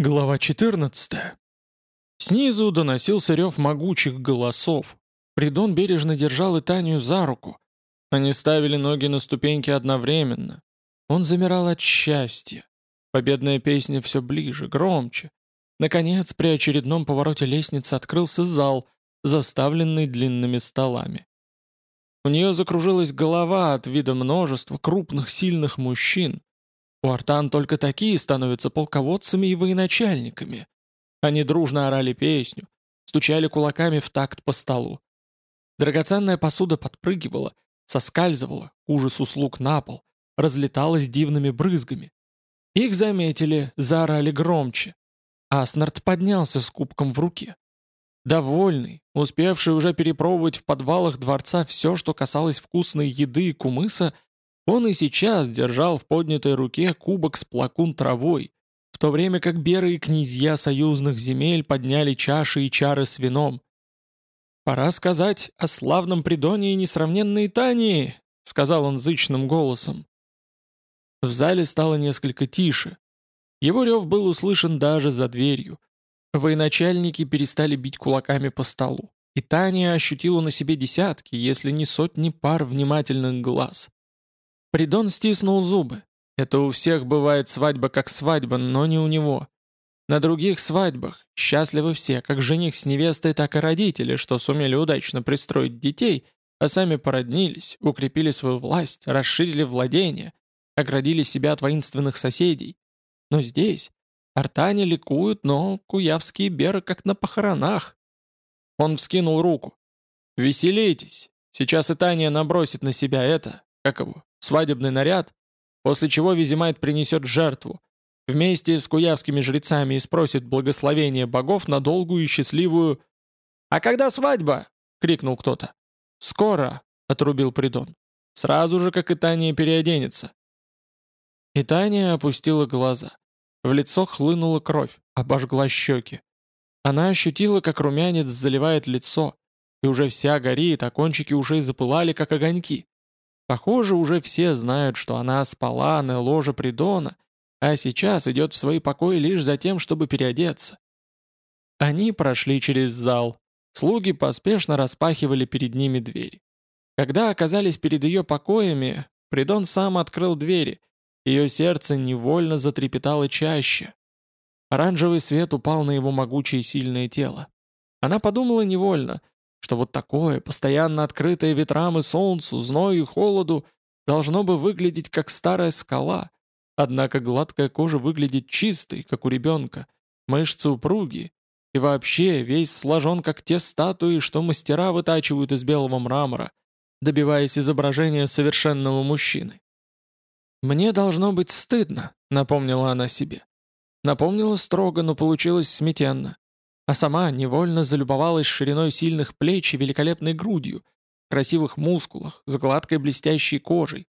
Глава 14. Снизу доносился рев могучих голосов. Придон бережно держал Итанию за руку. Они ставили ноги на ступеньки одновременно. Он замирал от счастья. Победная песня все ближе, громче. Наконец, при очередном повороте лестницы открылся зал, заставленный длинными столами. У нее закружилась голова от вида множества крупных сильных мужчин, у артан только такие становятся полководцами и военачальниками. Они дружно орали песню, стучали кулаками в такт по столу. Драгоценная посуда подпрыгивала, соскальзывала, ужас услуг на пол, разлеталась дивными брызгами. Их заметили, заорали громче. Аснард поднялся с кубком в руке. Довольный, успевший уже перепробовать в подвалах дворца все, что касалось вкусной еды и кумыса, он и сейчас держал в поднятой руке кубок с плакун травой, в то время как беры и князья союзных земель подняли чаши и чары с вином. «Пора сказать о славном придоне и несравненной Тании», — сказал он зычным голосом. В зале стало несколько тише. Его рев был услышан даже за дверью. Военачальники перестали бить кулаками по столу, и Таня ощутила на себе десятки, если не сотни пар внимательных глаз. Придон стиснул зубы. Это у всех бывает свадьба как свадьба, но не у него. На других свадьбах счастливы все, как жених с невестой, так и родители, что сумели удачно пристроить детей, а сами породнились, укрепили свою власть, расширили владения, оградили себя от воинственных соседей. Но здесь артане ликуют, но куявские беры как на похоронах. Он вскинул руку. «Веселитесь! Сейчас и набросит на себя это, как его, свадебный наряд, после чего Визимайт принесет жертву, вместе с куявскими жрецами и спросит благословение богов на долгую и счастливую... «А когда свадьба?» — крикнул кто-то. «Скоро», — отрубил Придон. «Сразу же, как и Таня переоденется». И Таня опустила глаза. В лицо хлынула кровь, обожгла щеки. Она ощутила, как румянец заливает лицо, и уже вся горит, а кончики ушей запылали, как огоньки. Похоже, уже все знают, что она спала на ложе Придона, а сейчас идет в свои покои лишь за тем, чтобы переодеться. Они прошли через зал. Слуги поспешно распахивали перед ними двери. Когда оказались перед ее покоями, Придон сам открыл двери. Ее сердце невольно затрепетало чаще. Оранжевый свет упал на его могучее сильное тело. Она подумала невольно, что вот такое, постоянно открытое ветрам и солнцу, зною и холоду, должно бы выглядеть как старая скала, однако гладкая кожа выглядит чистой, как у ребенка, мышцы упругие, и вообще весь сложен, как те статуи, что мастера вытачивают из белого мрамора, добиваясь изображения совершенного мужчины. «Мне должно быть стыдно», — напомнила она себе. Напомнила строго, но получилось сметенно а сама невольно залюбовалась шириной сильных плеч и великолепной грудью, красивых мускулах, с гладкой блестящей кожей.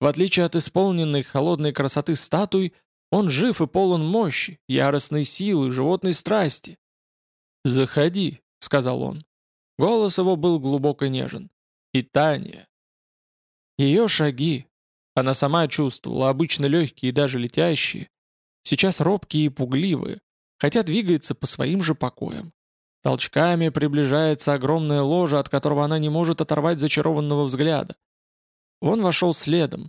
В отличие от исполненной холодной красоты статуй, он жив и полон мощи, яростной силы, животной страсти. «Заходи», — сказал он. Голос его был глубоко нежен. «И Таня». Ее шаги, она сама чувствовала, обычно легкие и даже летящие, сейчас робкие и пугливые, хотя двигается по своим же покоям. Толчками приближается огромное ложе, от которого она не может оторвать зачарованного взгляда. Он вошел следом.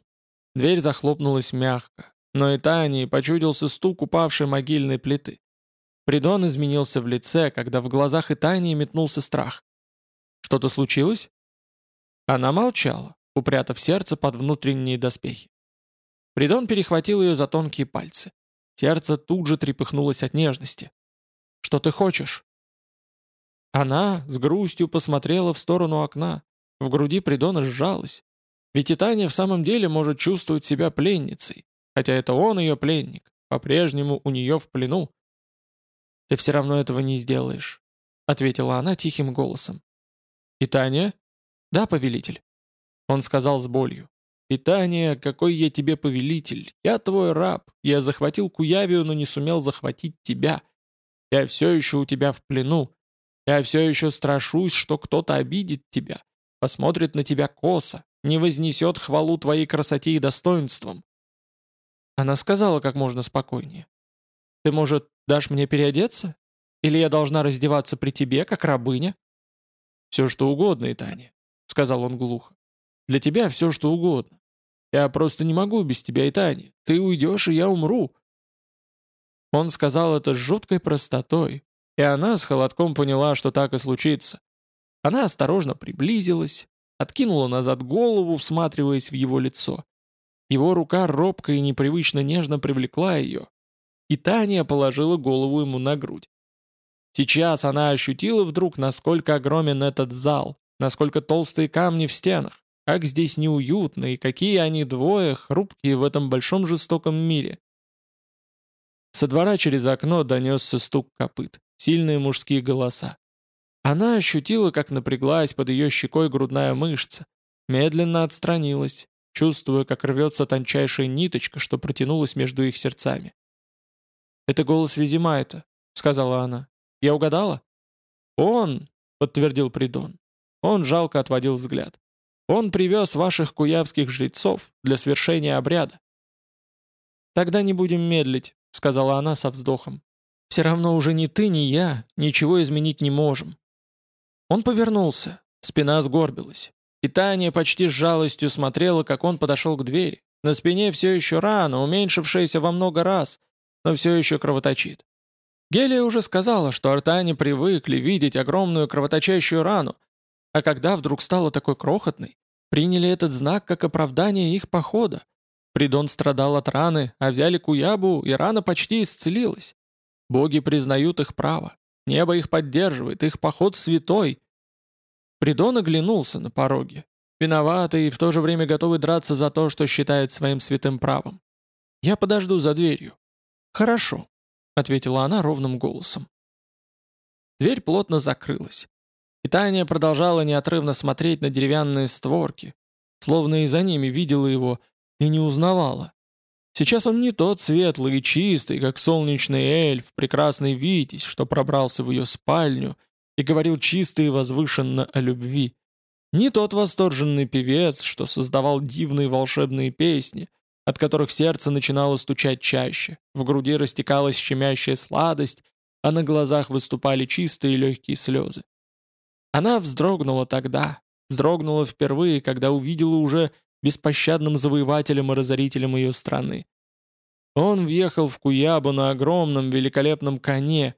Дверь захлопнулась мягко, но и Тани почудился стук упавшей могильной плиты. Придон изменился в лице, когда в глазах Итании метнулся страх. «Что-то случилось?» Она молчала, упрятав сердце под внутренние доспехи. Придон перехватил ее за тонкие пальцы. Сердце тут же трепыхнулось от нежности. «Что ты хочешь?» Она с грустью посмотрела в сторону окна. В груди Придона сжалась. Ведь и в самом деле может чувствовать себя пленницей, хотя это он ее пленник, по-прежнему у нее в плену. «Ты все равно этого не сделаешь», — ответила она тихим голосом. «И Таня?» «Да, повелитель». Он сказал с болью. «Питание, какой я тебе повелитель! Я твой раб! Я захватил Куявию, но не сумел захватить тебя! Я все еще у тебя в плену! Я все еще страшусь, что кто-то обидит тебя, посмотрит на тебя косо, не вознесет хвалу твоей красоте и достоинствам!» Она сказала как можно спокойнее. «Ты, может, Дашь мне переодеться? Или я должна раздеваться при тебе, как рабыня?» «Все, что угодно, Итания», — сказал он глухо. «Для тебя все, что угодно. Я просто не могу без тебя, Итания. Ты уйдешь, и я умру». Он сказал это с жуткой простотой, и она с холодком поняла, что так и случится. Она осторожно приблизилась, откинула назад голову, всматриваясь в его лицо. Его рука робко и непривычно нежно привлекла ее, и Таня положила голову ему на грудь. Сейчас она ощутила вдруг, насколько огромен этот зал, насколько толстые камни в стенах, как здесь неуютно и какие они двое хрупкие в этом большом жестоком мире. Со двора через окно донесся стук копыт, сильные мужские голоса. Она ощутила, как напряглась под ее щекой грудная мышца, медленно отстранилась, чувствуя, как рвется тончайшая ниточка, что протянулась между их сердцами. «Это голос Визимайта», — сказала она. «Я угадала?» «Он», — подтвердил Придон. Он жалко отводил взгляд. «Он привез ваших куявских жрецов для свершения обряда». «Тогда не будем медлить», — сказала она со вздохом. «Все равно уже ни ты, ни я ничего изменить не можем. Он повернулся, спина сгорбилась. И Таня почти с жалостью смотрела, как он подошел к двери. На спине все еще рана, уменьшившаяся во много раз, но все еще кровоточит. Гелия уже сказала, что артане привыкли видеть огромную кровоточащую рану, а когда вдруг стала такой крохотной, приняли этот знак как оправдание их похода. Придон страдал от раны, а взяли Куябу, и рана почти исцелилась. Боги признают их право. Небо их поддерживает, их поход святой. Придон оглянулся на пороге, виноватый и в то же время готовый драться за то, что считает своим святым правом. «Я подожду за дверью». «Хорошо», — ответила она ровным голосом. Дверь плотно закрылась. И Таня продолжала неотрывно смотреть на деревянные створки, словно и за ними видела его и не узнавала. Сейчас он не тот светлый и чистый, как солнечный эльф, прекрасный Витязь, что пробрался в ее спальню и говорил чисто и возвышенно о любви. Не тот восторженный певец, что создавал дивные волшебные песни, от которых сердце начинало стучать чаще, в груди растекалась щемящая сладость, а на глазах выступали чистые легкие слезы. Она вздрогнула тогда, вздрогнула впервые, когда увидела уже беспощадным завоевателем и разорителем ее страны. Он въехал в Куябу на огромном великолепном коне.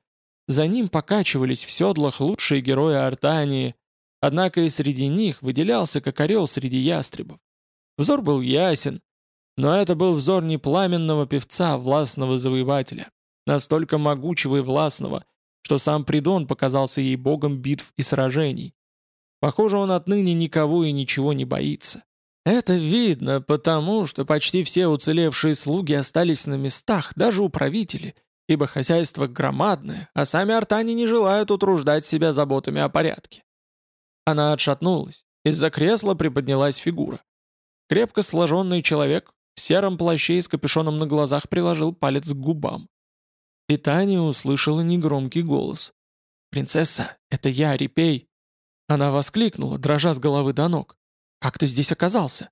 За ним покачивались в седлах лучшие герои Артании, однако и среди них выделялся как орел среди ястребов. Взор был ясен, но это был взор не пламенного певца, властного завоевателя, настолько могучего и властного, что сам Придон показался ей богом битв и сражений. Похоже, он отныне никого и ничего не боится. Это видно потому, что почти все уцелевшие слуги остались на местах, даже управители, ибо хозяйство громадное, а сами артане не желают утруждать себя заботами о порядке. Она отшатнулась, из-за кресла приподнялась фигура. Крепко сложенный человек в сером плаще и с капюшоном на глазах приложил палец к губам. И Таня услышала негромкий голос. «Принцесса, это я, Репей!» Она воскликнула, дрожа с головы до ног. Как ты здесь оказался?»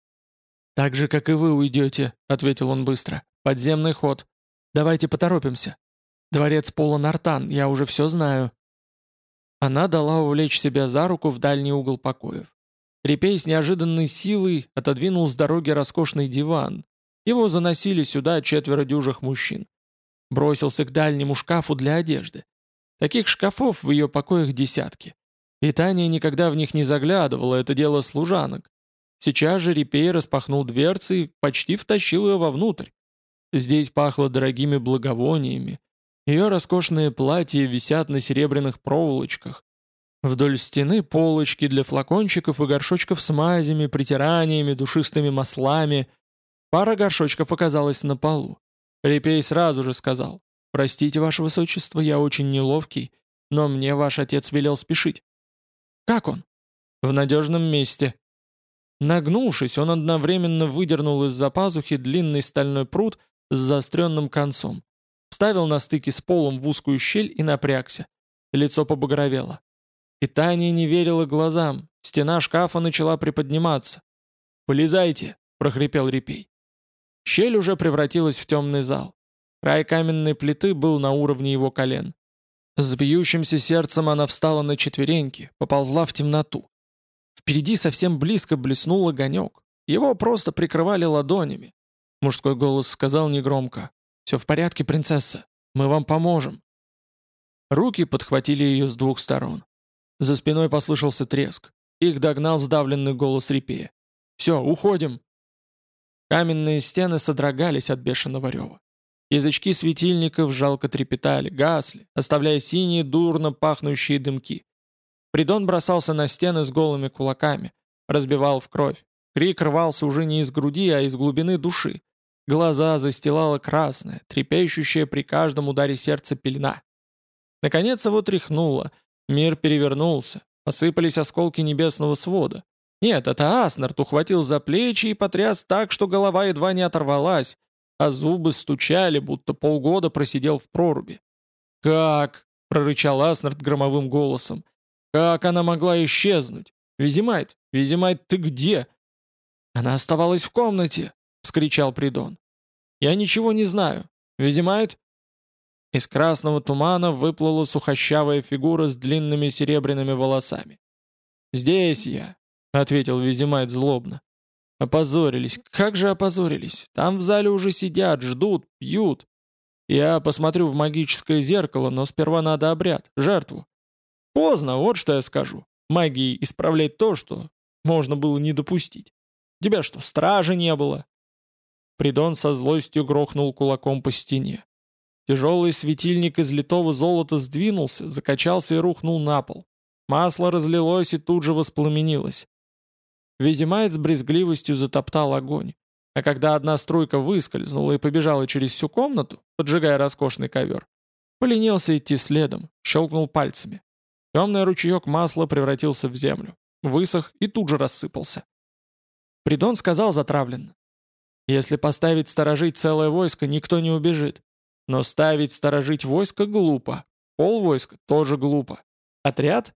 «Так же, как и вы уйдете», — ответил он быстро. «Подземный ход. Давайте поторопимся. Дворец полон артан, я уже все знаю». Она дала увлечь себя за руку в дальний угол покоев. Репей с неожиданной силой отодвинул с дороги роскошный диван. Его заносили сюда четверо дюжих мужчин. Бросился к дальнему шкафу для одежды. Таких шкафов в ее покоях десятки. И Таня никогда в них не заглядывала, это дело служанок. Сейчас же Репей распахнул дверцы и почти втащил ее вовнутрь. Здесь пахло дорогими благовониями. Ее роскошные платья висят на серебряных проволочках. Вдоль стены полочки для флакончиков и горшочков с мазями, притираниями, душистыми маслами. Пара горшочков оказалась на полу. Репей сразу же сказал, «Простите, ваше высочество, я очень неловкий, но мне ваш отец велел спешить». «Как он?» «В надежном месте», Нагнувшись, он одновременно выдернул из-за пазухи длинный стальной пруд с заостренным концом. Ставил на стыке с полом в узкую щель и напрягся. Лицо побагровело. И Таня не верила глазам. Стена шкафа начала приподниматься. «Полезайте!» — прохрипел Репей. Щель уже превратилась в темный зал. Край каменной плиты был на уровне его колен. С бьющимся сердцем она встала на четвереньки, поползла в темноту. Впереди совсем близко блеснул огонек. Его просто прикрывали ладонями. Мужской голос сказал негромко. «Все в порядке, принцесса. Мы вам поможем». Руки подхватили ее с двух сторон. За спиной послышался треск. Их догнал сдавленный голос репея. «Все, уходим!» Каменные стены содрогались от бешеного рева. Язычки светильников жалко трепетали, гасли, оставляя синие, дурно пахнущие дымки. Придон бросался на стены с голыми кулаками, разбивал в кровь. Крик рвался уже не из груди, а из глубины души. Глаза застилала красная, трепещущая при каждом ударе сердца пелена. Наконец его тряхнуло, мир перевернулся, посыпались осколки небесного свода. Нет, это Аснард ухватил за плечи и потряс так, что голова едва не оторвалась, а зубы стучали, будто полгода просидел в проруби. «Как?» — прорычал Аснард громовым голосом. «Как она могла исчезнуть? Визимайт, Визимайт, ты где?» «Она оставалась в комнате!» — вскричал Придон. «Я ничего не знаю. Визимайт?» Из красного тумана выплыла сухощавая фигура с длинными серебряными волосами. «Здесь я», — ответил Визимайт злобно. Опозорились. Как же опозорились? Там в зале уже сидят, ждут, пьют. Я посмотрю в магическое зеркало, но сперва надо обряд, жертву. Поздно, вот что я скажу. Магией исправлять то, что можно было не допустить. Тебя что, стражи не было?» Придон со злостью грохнул кулаком по стене. Тяжелый светильник из литого золота сдвинулся, закачался и рухнул на пол. Масло разлилось и тут же воспламенилось. Визимайт с брезгливостью затоптал огонь. А когда одна струйка выскользнула и побежала через всю комнату, поджигая роскошный ковер, поленился идти следом, щелкнул пальцами. Темный ручеек масла превратился в землю, высох и тут же рассыпался. Придон сказал затравленно. «Если поставить сторожить целое войско, никто не убежит. Но ставить сторожить войско глупо. Пол войска тоже глупо. Отряд?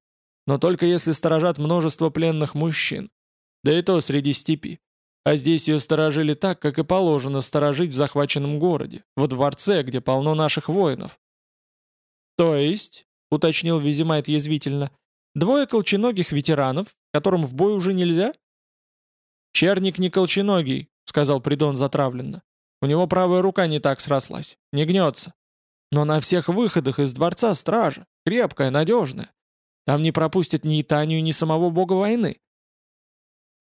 Но только если сторожат множество пленных мужчин. Да и то среди степи. А здесь ее сторожили так, как и положено сторожить в захваченном городе, во дворце, где полно наших воинов. «То есть», — уточнил Визимайт язвительно, — «двое колченогих ветеранов, которым в бой уже нельзя?» «Черник не колченогий», — сказал Придон затравленно. «У него правая рука не так срослась, не гнется. Но на всех выходах из дворца стража, крепкая, надежная. Там не пропустят ни Итанию, ни самого бога войны.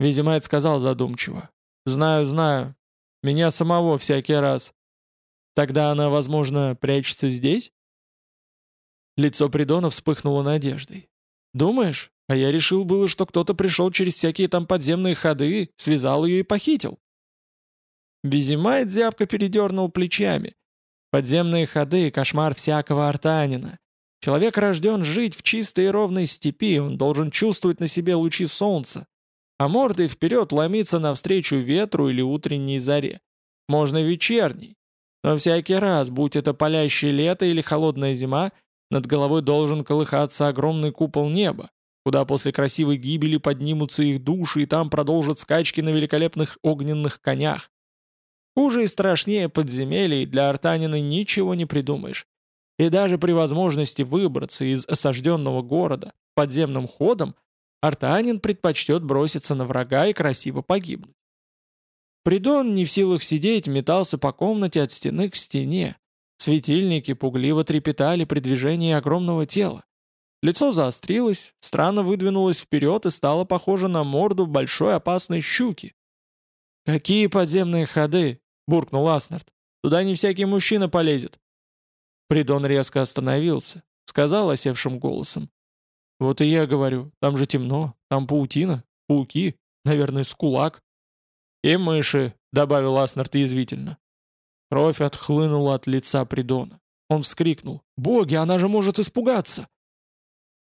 Визимайт сказал задумчиво. «Знаю, знаю. Меня самого всякий раз. Тогда она, возможно, прячется здесь?» Лицо Придона вспыхнуло надеждой. «Думаешь? А я решил было, что кто-то пришел через всякие там подземные ходы, связал ее и похитил». Визимайт зябко передернул плечами. Подземные ходы — кошмар всякого артанина. Человек рожден жить в чистой и ровной степи, он должен чувствовать на себе лучи солнца, а мордой вперед ломиться навстречу ветру или утренней заре. Можно вечерней. Но всякий раз, будь это палящее лето или холодная зима, над головой должен колыхаться огромный купол неба, куда после красивой гибели поднимутся их души и там продолжат скачки на великолепных огненных конях. Хуже и страшнее подземелий для артанина ничего не придумаешь. И даже при возможности выбраться из осажденного города подземным ходом Артанин предпочтет броситься на врага и красиво погибнуть. Придон, не в силах сидеть, метался по комнате от стены к стене. Светильники пугливо трепетали при движении огромного тела. Лицо заострилось, странно выдвинулось вперед и стало похоже на морду большой опасной щуки. «Какие подземные ходы?» — буркнул Аснард. «Туда не всякий мужчина полезет». Придон резко остановился, сказал осевшим голосом. «Вот и я говорю, там же темно, там паутина, пауки, наверное, скулак». «И мыши», — добавил Аснард язвительно. Кровь отхлынула от лица Придона. Он вскрикнул. «Боги, она же может испугаться!»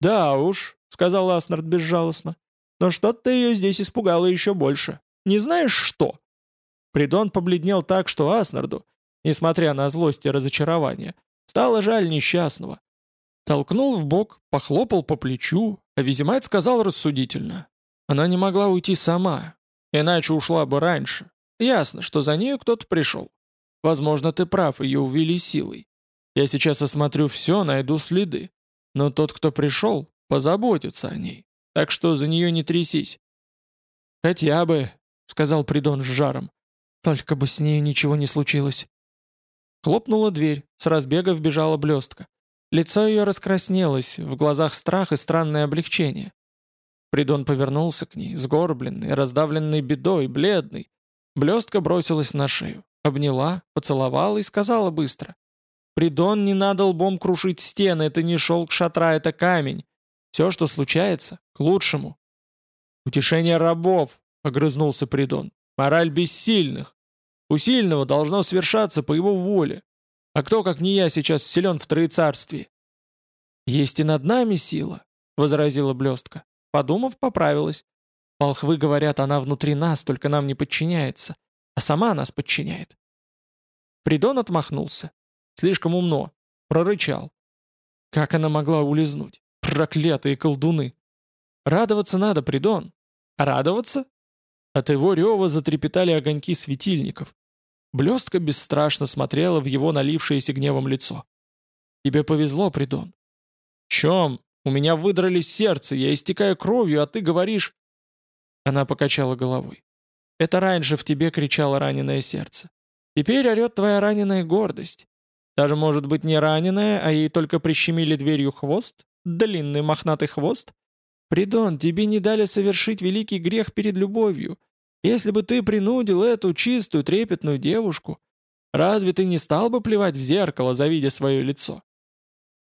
«Да уж», — сказал Аснард безжалостно. «Но что-то ее здесь испугало еще больше. Не знаешь что?» Придон побледнел так, что Аснарду, несмотря на злость и разочарование, стало жаль несчастного. Толкнул в бок, похлопал по плечу, а Визимайт сказал рассудительно. Она не могла уйти сама, иначе ушла бы раньше. Ясно, что за нею кто-то пришел. Возможно, ты прав, ее увели силой. Я сейчас осмотрю все, найду следы. Но тот, кто пришел, позаботится о ней. Так что за нее не трясись». «Хотя бы», — сказал Придон с жаром. «Только бы с нею ничего не случилось». Хлопнула дверь, с разбега вбежала блестка. Лицо ее раскраснелось, в глазах страх и странное облегчение. Придон повернулся к ней, сгорбленный, раздавленный бедой, бледный. Блестка бросилась на шею, обняла, поцеловала и сказала быстро. «Придон, не надо лбом крушить стены, это не шелк шатра, это камень. Все, что случается, к лучшему». «Утешение рабов», — огрызнулся Придон. «Мораль бессильных. У сильного должно свершаться по его воле. А кто, как не я, сейчас силен в троецарстве?» «Есть и над нами сила», — возразила блестка. Подумав, поправилась. Волхвы говорят, она внутри нас, только нам не подчиняется. А сама нас подчиняет. Придон отмахнулся. Слишком умно. Прорычал. Как она могла улизнуть? Проклятые колдуны! Радоваться надо, Придон. А радоваться? От его рева затрепетали огоньки светильников. Блестка бесстрашно смотрела в его налившееся гневом лицо. «Тебе повезло, Придон». «Чем? У меня выдрали сердце, я истекаю кровью, а ты говоришь...» Она покачала головой. «Это раньше в тебе кричало раненое сердце. Теперь орет твоя раненая гордость. Даже, может быть, не раненая, а ей только прищемили дверью хвост? Длинный мохнатый хвост? Придон, тебе не дали совершить великий грех перед любовью. Если бы ты принудил эту чистую, трепетную девушку, разве ты не стал бы плевать в зеркало, завидя свое лицо?»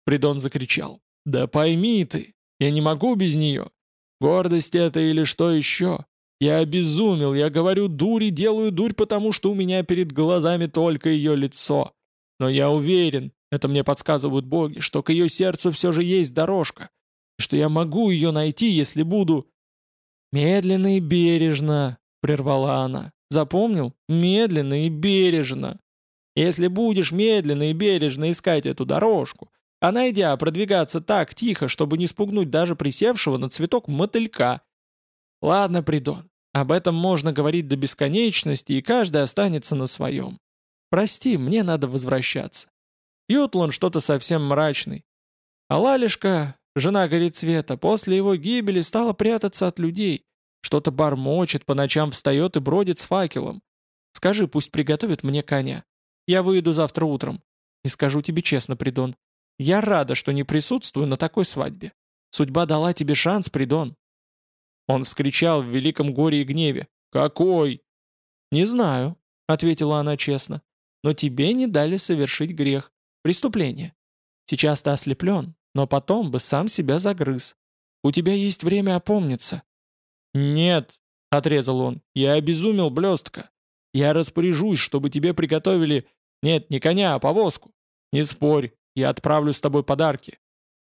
Придон закричал. «Да пойми ты, я не могу без нее. Гордость это или что еще? Я обезумел, я говорю дурь и делаю дурь, потому что у меня перед глазами только ее лицо. Но я уверен, это мне подсказывают боги, что к ее сердцу все же есть дорожка, что я могу ее найти, если буду...» «Медленно и бережно», — прервала она. «Запомнил? Медленно и бережно. Если будешь медленно и бережно искать эту дорожку, а найдя, продвигаться так тихо, чтобы не спугнуть даже присевшего на цветок мотылька. Ладно, Придон, об этом можно говорить до бесконечности, и каждый останется на своем. Прости, мне надо возвращаться. Ютлан что-то совсем мрачный. А Лалишка, жена Горецвета, после его гибели стала прятаться от людей. Что-то бормочет, по ночам встает и бродит с факелом. Скажи, пусть приготовит мне коня. Я выйду завтра утром. И скажу тебе честно, Придон, я рада, что не присутствую на такой свадьбе. Судьба дала тебе шанс, Придон». Он вскричал в великом горе и гневе. «Какой?» «Не знаю», — ответила она честно. «Но тебе не дали совершить грех, преступление. Сейчас ты ослеплен, но потом бы сам себя загрыз. У тебя есть время опомниться». «Нет», — отрезал он, — «я обезумел, блестка. Я распоряжусь, чтобы тебе приготовили... Нет, не коня, а повозку. Не спорь, я отправлю с тобой подарки.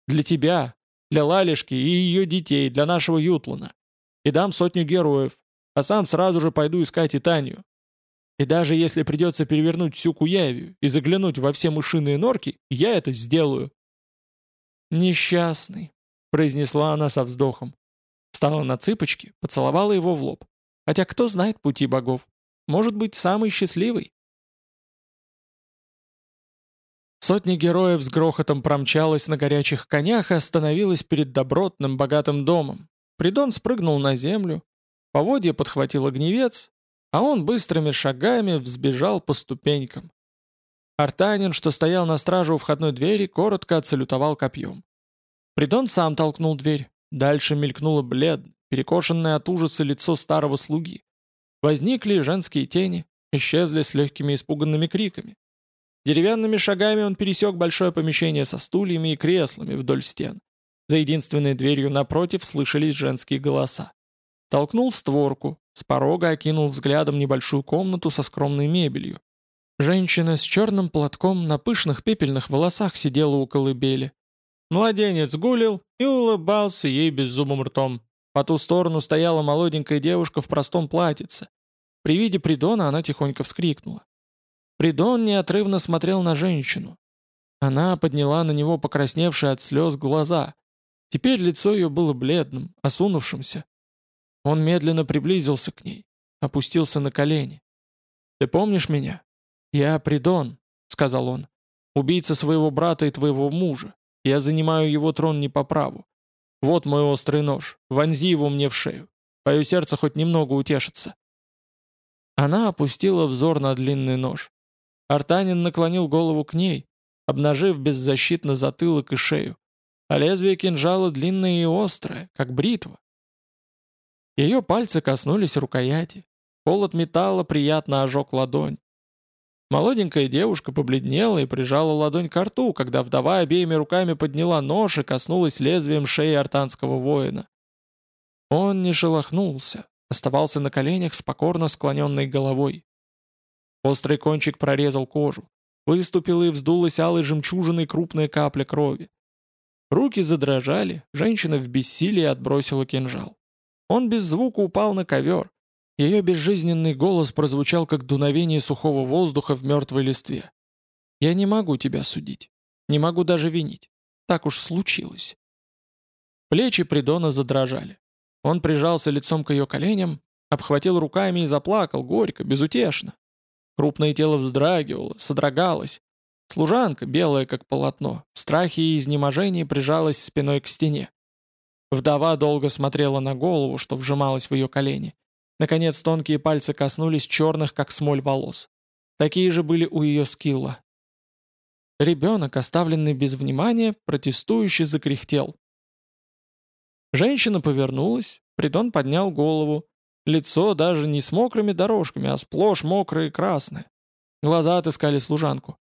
Для тебя, для Лалишки и ее детей, для нашего Ютлана. И дам сотню героев, а сам сразу же пойду искать Итанию. И даже если придется перевернуть всю Куявию и заглянуть во все мышиные норки, я это сделаю». «Несчастный», — произнесла она со вздохом. Встала на цыпочки, поцеловала его в лоб. Хотя кто знает пути богов? Может быть, самый счастливый? Сотня героев с грохотом промчалась на горячих конях и остановилась перед добротным богатым домом. Придон спрыгнул на землю, поводья подхватил огневец, а он быстрыми шагами взбежал по ступенькам. Артанин, что стоял на страже у входной двери, коротко отсалютовал копьем. Придон сам толкнул дверь. Дальше мелькнуло бледно, перекошенное от ужаса лицо старого слуги. Возникли женские тени, исчезли с легкими испуганными криками. Деревянными шагами он пересек большое помещение со стульями и креслами вдоль стен. За единственной дверью напротив слышались женские голоса. Толкнул створку, с порога окинул взглядом небольшую комнату со скромной мебелью. Женщина с черным платком на пышных пепельных волосах сидела у колыбели. Младенец гулил и улыбался ей беззубым ртом. По ту сторону стояла молоденькая девушка в простом платьице. При виде Придона она тихонько вскрикнула. Придон неотрывно смотрел на женщину. Она подняла на него покрасневшие от слез глаза. Теперь лицо ее было бледным, осунувшимся. Он медленно приблизился к ней, опустился на колени. «Ты помнишь меня?» «Я Придон», — сказал он, — «убийца своего брата и твоего мужа. Я занимаю его трон не по праву. Вот мой острый нож, вонзи его мне в шею. Твое сердце хоть немного утешится». Она опустила взор на длинный нож. Артанин наклонил голову к ней, обнажив беззащитно затылок и шею. А лезвие кинжала длинное и острое, как бритва. Ее пальцы коснулись рукояти. Холод металла приятно ожег ладонь. Молоденькая девушка побледнела и прижала ладонь к рту, когда вдова обеими руками подняла нож и коснулась лезвием шеи артанского воина. Он не шелохнулся, оставался на коленях с покорно склоненной головой. Острый кончик прорезал кожу. Выступила и вздулась алой жемчужиной крупная капля крови. Руки задрожали, женщина в бессилии отбросила кинжал. Он без звука упал на ковер. Ее безжизненный голос прозвучал, как дуновение сухого воздуха в мертвой листве. «Я не могу тебя судить. Не могу даже винить. Так уж случилось». Плечи Придона задрожали. Он прижался лицом к ее коленям, обхватил руками и заплакал, горько, безутешно. Крупное тело вздрагивало, содрогалось. Служанка, белая как полотно, в страхе и изнеможении прижалась спиной к стене. Вдова долго смотрела на голову, что вжималась в ее колени. Наконец тонкие пальцы коснулись черных, как смоль, волос. Такие же были у ее скилла. Ребенок, оставленный без внимания, протестующе закряхтел. Женщина повернулась, Придон поднял голову. Лицо даже не с мокрыми дорожками, а сплошь мокрое и красное. Глаза отыскали служанку.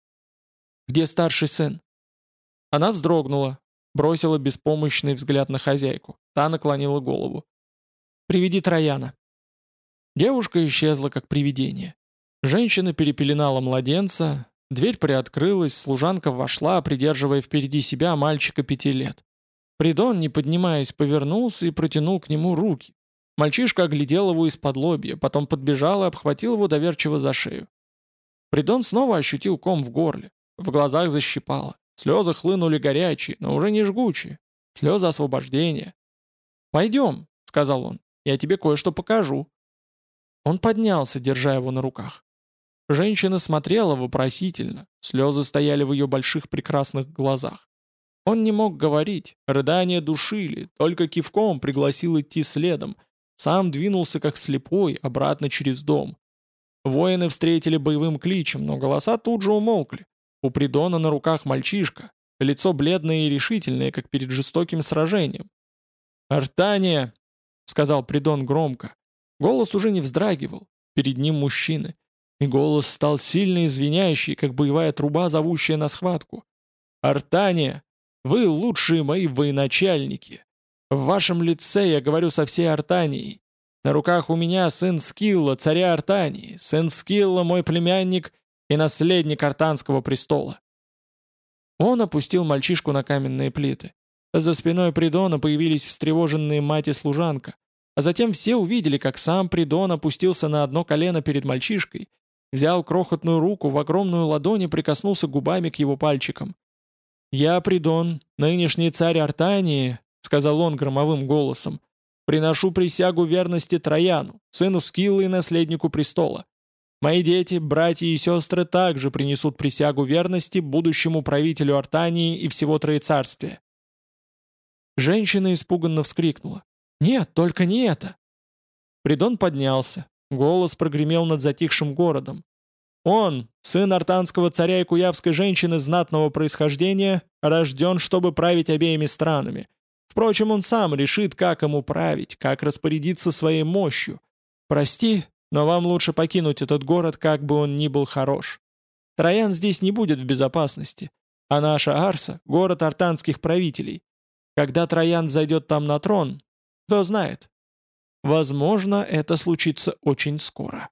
«Где старший сын?» Она вздрогнула, бросила беспомощный взгляд на хозяйку. Та наклонила голову. «Приведи Трояна». Девушка исчезла, как привидение. Женщина перепеленала младенца, дверь приоткрылась, служанка вошла, придерживая впереди себя мальчика пяти лет. Придон, не поднимаясь, повернулся и протянул к нему руки. Мальчишка оглядел его из-под лобья, потом подбежал и обхватил его доверчиво за шею. Придон снова ощутил ком в горле. В глазах защипало. Слезы хлынули горячие, но уже не жгучие. Слезы освобождения. «Пойдем», — сказал он, — «я тебе кое-что покажу». Он поднялся, держа его на руках. Женщина смотрела вопросительно, слезы стояли в ее больших прекрасных глазах. Он не мог говорить, рыдания душили, только кивком пригласил идти следом, сам двинулся как слепой обратно через дом. Воины встретили боевым кличем, но голоса тут же умолкли. У Придона на руках мальчишка, лицо бледное и решительное, как перед жестоким сражением. «Артания!» — сказал Придон громко. Голос уже не вздрагивал, перед ним мужчины. И голос стал сильно извиняющий, как боевая труба, зовущая на схватку. «Артания! Вы лучшие мои военачальники! В вашем лице я говорю со всей Артанией. На руках у меня сын Скилла, царя Артании, сын Скилла, мой племянник и наследник Артанского престола. Он опустил мальчишку на каменные плиты. За спиной Придона появились встревоженные мать и служанка, а затем все увидели, как сам Придон опустился на одно колено перед мальчишкой, взял крохотную руку в огромную ладонь и прикоснулся губами к его пальчикам. «Я Придон, нынешний царь Артании, сказал он громовым голосом, «приношу присягу верности Трояну, сыну Скилла и наследнику престола. Мои дети, братья и сестры также принесут присягу верности будущему правителю Артании и всего Троецарствия». Женщина испуганно вскрикнула. «Нет, только не это!» Придон поднялся. Голос прогремел над затихшим городом. Он, сын артанского царя и куявской женщины знатного происхождения, рожден, чтобы править обеими странами. Впрочем, он сам решит, как ему править, как распорядиться своей мощью. Прости, но вам лучше покинуть этот город, как бы он ни был хорош. Троян здесь не будет в безопасности, а наша Арса — город артанских правителей. Когда Троян взойдет там на трон, кто знает. Возможно, это случится очень скоро.